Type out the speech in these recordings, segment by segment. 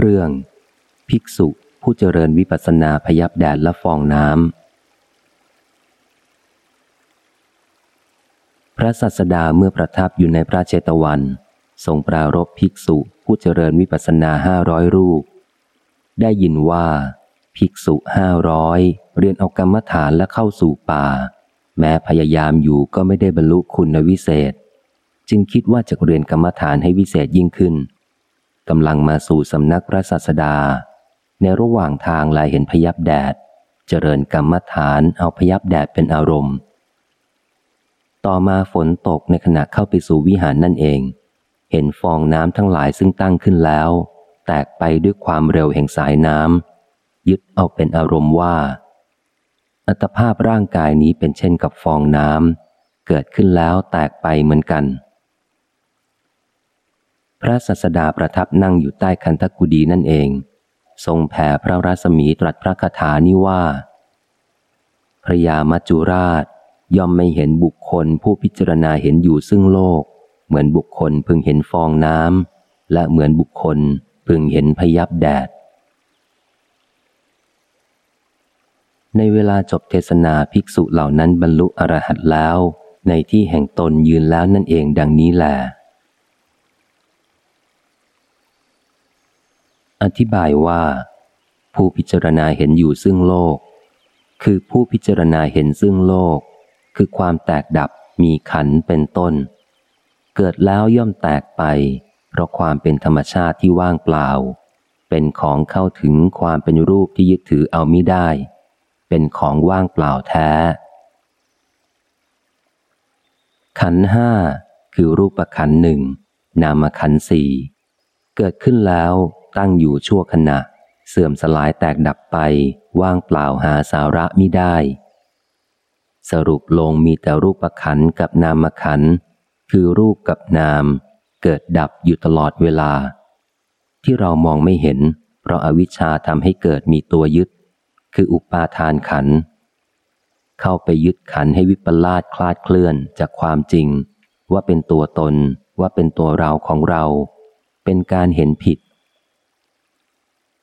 เรื่อง ภิกษุผู้เจริญวิปัสสนาพยับแดดและฟองน้ำ พระสัสดาเมื่อประทับอยู่ในพระเจตวัน ทรงปรารบภิกษุผู้เจริญวิปัสสนาห้าร้อยรูป ได้ยินว่า ภิกษุห้าร้อยเรียนเอากรรมฐานและเข้าสู่ป่า แม้พยายามอยู่ก็ไม่ได้บรรลุคุณวิเศษ จึงคิดว่าจะเรียนกรรมฐานให้วิเศษยิ่งขึ้นำลังมาสู่สำนักพระศาสดา ในระหว่างทางลายเห็นพยับแดด เจริญกรรมฐานเอาพยับแดดเป็นอารมณ์ ต่อมาฝนตกในขณะเข้าไปสู่วิหารนั่นเอง เห็นฟองน้ำทั้งหลายซึ่งตั้งขึ้นแล้ว แตกไปด้วยความเร็วแห่งสายน้ำยึดเอาเป็นอารมณ์ว่า อัตภาพร่างกายนี้เป็นเช่นกับฟองน้ำเกิดขึ้นแล้วแตกไปเหมือนกัน พระสัสดาประทับนั่งอยู่ใต้คันธกุดีนั่นเอง ทรงแผ่พระรัศมีตรัสพระคาถานี้ว่า พระยามัจจุราชย่อมไม่เห็นบุคคลผู้พิจารณาเห็นอยู่ซึ่งโลก เหมือนบุคคลพึงเห็นฟองน้ำและเหมือนบุคคลพึงเห็นพยับแดด ในเวลาจบเทศนาภิกษุเหล่านั้นบรรลุอรหัตแล้ว ในที่แห่งตนยืนแล้วนั่นเองดังนี้แหละ อธิบายว่า ผู้พิจารณาเห็นอยู่ซึ่งโลก คือผู้พิจารณาเห็นซึ่งโลก คือความแตกดับมีขันเป็นต้น เกิดแล้วย่อมแตกไป เพราะความเป็นธรรมชาติที่ว่างเปล่า เป็นของเข้าถึงความเป็นรูปที่ยึดถือเอาไม่ได้ เป็นของว่างเปล่าแท้ ขันห้าคือรูปขันหนึ่งนามขันสี่ เกิดขึ้นแล้วตั้งอยู่ชั่วขณะ เสื่อมสลายแตกดับไป ว่างเปล่าหาสาระมิได้ สรุปลงมีแต่รูปขันกับนามขัน คือรูปกับนาม เกิดดับอยู่ตลอดเวลา ที่เรามองไม่เห็น เพราะอาวิชชาทำให้เกิดมีตัวยึด คืออุปาทานขัน เข้าไปยึดขันให้วิปลาสคลาดเคลื่อนจากความจริง ว่าเป็นตัวตนว่าเป็นตัวเราของเรา เป็นการเห็นผิด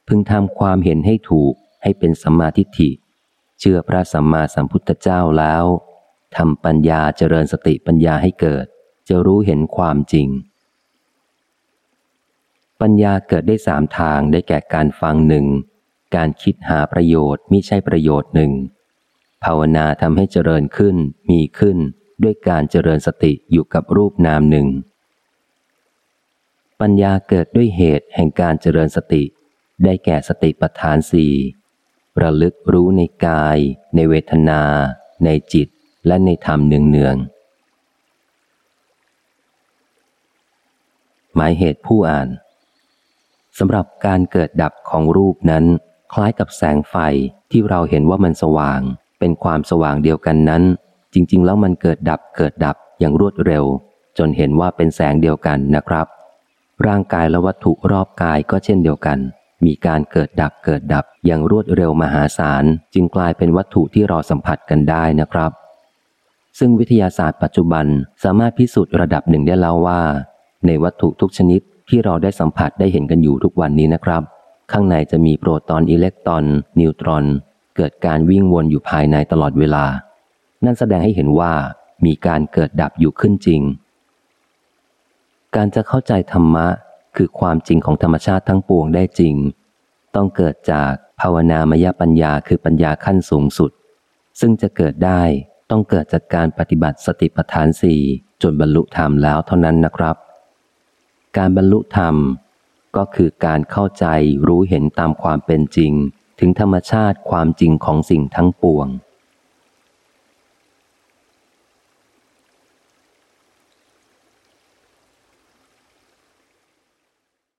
พึงทำความเห็นให้ถูกให้เป็นสัมมาทิฏฐิ เชื่อพระสัมมาสัมพุทธเจ้าแล้วทำปัญญาเจริญสติปัญญาให้เกิด จะรู้เห็นความจริง ปัญญาเกิดได้สามทางได้แก่การฟังหนึ่ง การคิดหาประโยชน์มิใช่ประโยชน์หนึ่ง ภาวนาทำให้เจริญขึ้นมีขึ้นด้วยการเจริญสติอยู่กับรูปนามหนึ่ง ปัญญาเกิดด้วยเหตุแห่งการเจริญสติ ได้แก่สติปัฏฐานสี่ระลึกรู้ในกาย ในเวทนา ในจิต และในธรรมเนืองเนืองหมายเหตุผู้อ่านสำหรับการเกิดดับของรูปนั้น คล้ายกับแสงไฟที่เราเห็นว่ามันสว่าง เป็นความสว่างเดียวกันนั้น จริง ๆ แล้วมันเกิดดับเกิดดับอย่างรวดเร็ว จนเห็นว่าเป็นแสงเดียวกันนะครับ ร่างกายและวัตถุรอบกายก็เช่นเดียวกัน มีการเกิดดับเกิดดับอย่างรวดเร็วมหาศาล จึงกลายเป็นวัตถุที่เราสัมผัสกันได้นะครับ ซึ่งวิทยาศาสตร์ปัจจุบันสามารถพิสูจน์ระดับหนึ่งได้แล้วว่า ในวัตถุทุกชนิดที่เราได้สัมผัสได้เห็นกันอยู่ทุกวันนี้นะครับ ข้างในจะมีโปรตอนอิเล็กตรอน นิวตรอน เกิดการวิ่งวนอยู่ภายในตลอดเวลา นั่นแสดงให้เห็นว่ามีการเกิดดับอยู่ขึ้นจริง การจะเข้าใจธรรมะคือความจริงของธรรมชาติทั้งปวงได้จริง ต้องเกิดจากภาวนามยปัญญาคือปัญญาขั้นสูงสุด ซึ่งจะเกิดได้ต้องเกิดจากการปฏิบัติสติปัฏฐานสี่จนบรรลุธรรมแล้วเท่านั้นนะครับ การบรรลุธรรมก็คือการเข้าใจรู้เห็นตามความเป็นจริง ถึงธรรมชาติความจริงของสิ่งทั้งปวง